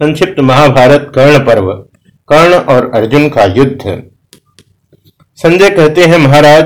संक्षिप्त महाभारत कर्ण पर्व, कर्ण और अर्जुन का युद्ध। संजय कहते हैं, महाराज,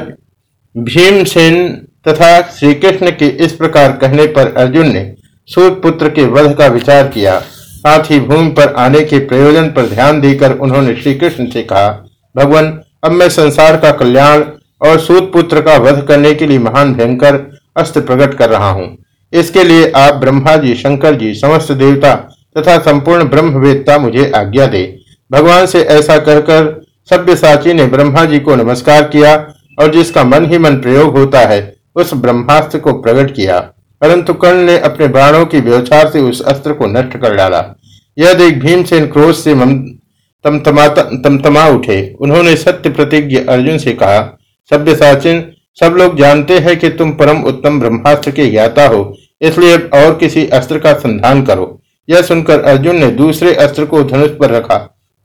भीमसेन तथा श्री कृष्ण के इस प्रकार कहने पर अर्जुन ने सूर्य पुत्र के वध का विचार किया। साथ ही भूमि पर आने के प्रयोजन पर ध्यान देकर उन्होंने श्री कृष्ण से कहा, भगवान, अब मैं संसार का कल्याण और सूत पुत्र का वध करने के लिए महान भयंकर अस्त्र प्रकट कर रहा हूँ। इसके लिए आप ब्रह्मा जी, शंकर जी, समस्त देवता तथा संपूर्ण ब्रह्मवेत्ता मुझे आज्ञा दे। भगवान से ऐसा कहकर सभ्य साची ने ब्रह्मा जी को नमस्कार किया और जिसका मन ही मन प्रयोग होता है, उस ब्रह्मास्त्र को प्रकट किया। परंतु कर्ण ने अपने बाणों की व्यवचार से उस अस्त्र को नष्ट कर डाला। यह देख भीमसेन क्रोध से तमतमा उठे। उन्होंने सत्य प्रतिज्ञ अर्जुन से कहा, सभ्य साचिन, सब लोग जानते हैं कि तुम परम उत्तम ब्रह्मास्त्र के ज्ञाता हो, इसलिए अब और किसी अस्त्र का संधान करो। यह सुनकर अर्जुन ने दूसरे अस्त्र को धनुष पर रखा।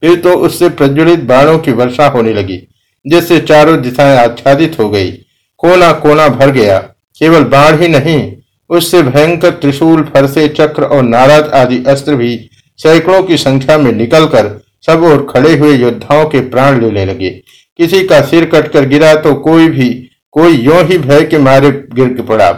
फिर तो उससे प्रज्वलित बाणों की वर्षा होने लगी, जिससे चारों दिशाएँ आच्छादित हो गई। कोना कोना भर गया। केवल बाण ही नहीं, उससे भयंकर त्रिशूल, फरसे, चक्र और नाराज़ आदि अस्त्र भी सैकड़ों की संख्या में निकलकर सब और खड़े हुए योद्धाओं के प्राण लेने लगे। किसी का सिर कटकर गिरा तो कोई भी, कोई यो ही भय के मारे गिर पड़ा।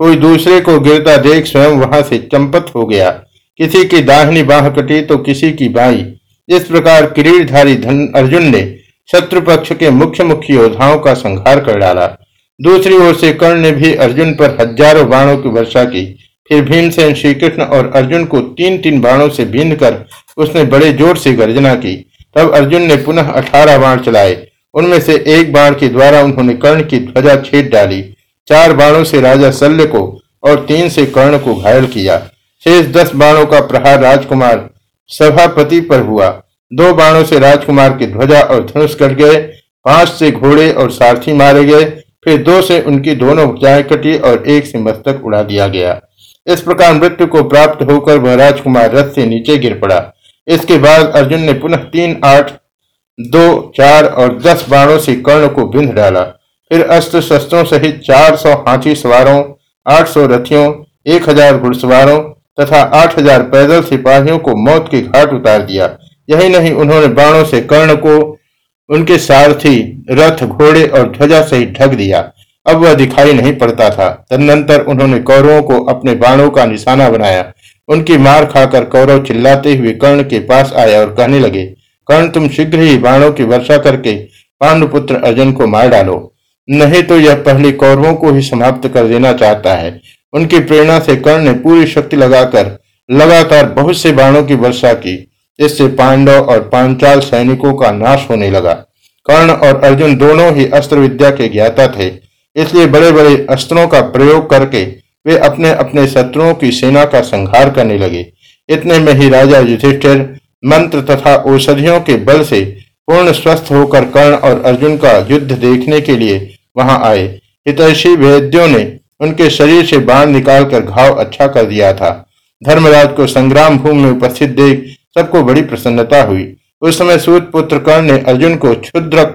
कोई दूसरे को गिरता देख स्वयं वहाँ से चंपत हो गया। किसी की दाहिनी बाह कटी तो किसी की बाई। इस प्रकार किरीटधारी धन अर्जुन ने शत्रु पक्ष के मुख्य मुख्य योद्धाओं का संहार कर डाला। दूसरी ओर से कर्ण ने भी अर्जुन पर हज़ारों बाणों की वर्षा की। फिर भीमसेन श्री कृष्ण और अर्जुन को तीन तीन बाणों से बींद कर उसने बड़े ज़ोर से गर्जना की। तब अर्जुन ने पुनः अठारह बाण चलाए। उनमें से एक बाण के द्वारा उन्होंने कर्ण की ध्वजा छेद डाली। चार बाणों से राजा शल्य को और तीन से कर्ण को घायल किया। शेष दस बाणों का प्रहार राजकुमार सभापति पर हुआ। दो बाणों से राजकुमार की ध्वजा और धनुष कट गए। पाँच से घोड़े और सारथी मारे गए। फिर दो से उनकी दोनों भुजाएँ कटी और एक से मस्तक उड़ा दिया गया। इस प्रकार मृत्यु को प्राप्त होकर वह राजकुमार रथ से नीचे गिर पड़ा। इसके बाद अर्जुन ने पुनः तीन, आठ, दो, चार और दस बाणों से कर्ण को बिंध डाला। फिर अस्त्र शस्त्रों सहित चार सौ हाथी सवारों, आठ सौ रथियों, एक हज़ार घुड़सवारों तथा आठ हज़ार पैदल सिपाहियों को मौत के घाट उतार दिया। यही नहीं, उन्होंने बाणों से कर्ण को, उनके सारथी, रथ, घोड़े और ध्वजा सहित ढक दिया। अब वह दिखाई नहीं पड़ता था। तदनंतर उन्होंने कौरवों को अपने बाणों का निशाना बनाया। उनकी मार खाकर कौरव चिल्लाते हुए कर्ण के पास आया और कहने लगे, कर्ण, तुम शीघ्र ही बाणों की वर्षा करके पांडुपुत्र अर्जुन को मार डालो। नहीं तो यह पहले कौरवों को ही समाप्त कर देना चाहता है। उनकी प्रेरणा से कर्ण ने पूरी शक्ति लगाकर लगातार बहुत से बाणों की वर्षा की इससे पांडव और पांचाल सैनिकों का नाश होने लगा। कर्ण और अर्जुन दोनों ही अस्त्र विद्या के ज्ञाता थे, इसलिए बड़े बड़े अस्त्रों का प्रयोग करके वे अपने अपने शत्रुओं की सेना का संहार करने लगे। इतने में ही राजा युधिष्ठिर मंत्र तथा औषधियों के बल से पूर्ण स्वस्थ होकर कर्ण और अर्जुन का युद्ध देखने के लिए वहाँ आए। हितैषी वेद्यों ने उनके शरीर से बाण निकालकर घाव अच्छा कर दिया था। धर्मराज को संग्राम भूमि में उपस्थित देख सबको बड़ी प्रसन्नता हुई। उस समय सूत पुत्र कर्ण ने अर्जुन को क्षुद्र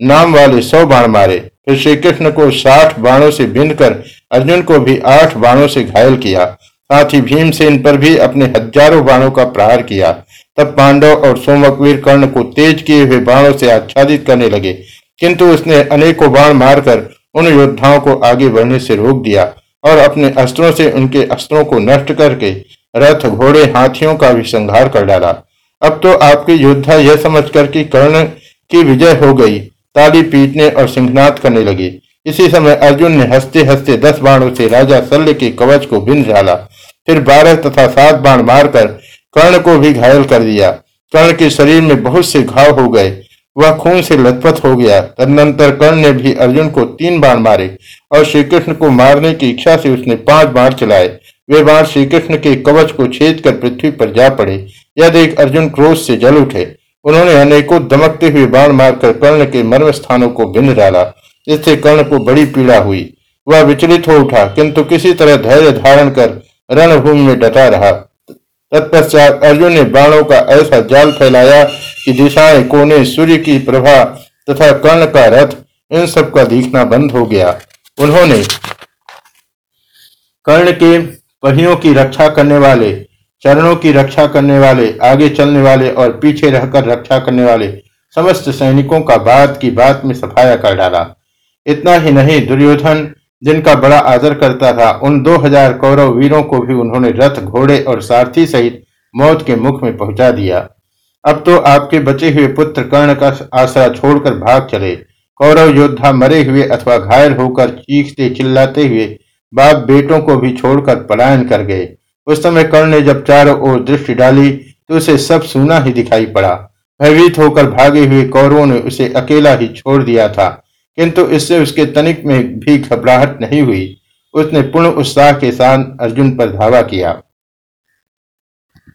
नाम वाले सौ बाण मारे। फिर श्री कृष्ण को साठ बाणों से बिंद कर अर्जुन को भी आठ बाणों से घायल किया। साथ ही भीमसेन पर भी अपने हज़ारों बाणों का प्रहार किया। तब पांडव और सोमकवीर कर्ण को तेज किए हुए बाणों से आच्छादित करने लगे। किंतु उसने अनेकों बाण मारकर उन योद्धाओं को आगे बढ़ने से रोक दिया और अपने अस्त्रों से उनके अस्त्रों को नष्ट करके रथ, घोड़े, हाथियों का भी संहार कर डाला। अब तो आपके योद्धा यह समझकर कि कर्ण की विजय हो गई, ताली पीटने और सिंहनाथ करने लगे। इसी समय अर्जुन ने हँसते हँसते दस बाणों से राजा शल्य के कवच को बिंद डाला। फिर बारह तथा सात बाण मारकर कर्ण को भी घायल कर दिया। कर्ण के शरीर में बहुत से घाव हो गए। वह खून से लथपथ हो गया। तदनंतर कर्ण ने भी अर्जुन को तीन बाण मारे और श्री कृष्ण को मारने की इच्छा से उसने पाँच बाण चलाए। वे बाण श्री कृष्ण के कवच को छेद कर पृथ्वी पर जा पड़े। यह देख अर्जुन क्रोध से जल उठे। उन्होंने अनेकों दमकते हुए बाण मारकर कर्ण के मर्म स्थानों को बिंद डाला इससे कर्ण को बड़ी पीड़ा हुई। वह विचलित हो उठा, किंतु किसी तरह धैर्य धारण कर रणभूमि में डटा रहा। तत्पश्चात अर्जुन ने बाणों का ऐसा जाल फैलाया कि दिशाएँ, कोने, सूर्य की प्रभा तथा कर्ण का रथ, इन सब का दिखना बंद हो गया। उन्होंने कर्ण के पहियों की रक्षा करने वाले, चरणों की रक्षा करने वाले, आगे चलने वाले और पीछे रहकर रक्षा करने वाले समस्त सैनिकों का बात की बात में सफाया कर डाला। इतना ही नहीं, दुर्योधन जिनका बड़ा आदर करता था, उन दो हज़ार कौरव वीरों को भी उन्होंने रथ, घोड़े और सारथी सहित मौत के मुख में पहुँचा दिया। अब तो आपके बचे हुए पुत्र कर्ण का आसरा छोड़कर भाग चले। कौरव योद्धा मरे हुए अथवा घायल होकर चीखते चिल्लाते हुए बाप बेटों को भी छोड़कर पलायन कर गए। उस समय कर्ण ने जब चारों ओर दृष्टि डाली तो उसे सब सुना ही दिखाई पड़ा। भयभीत होकर भागे हुए कौरवों ने उसे अकेला ही छोड़ दिया था। किंतु इससे उसके तनिक में भी घबराहट नहीं हुई। उसने पूर्ण उत्साह के साथ अर्जुन पर धावा किया।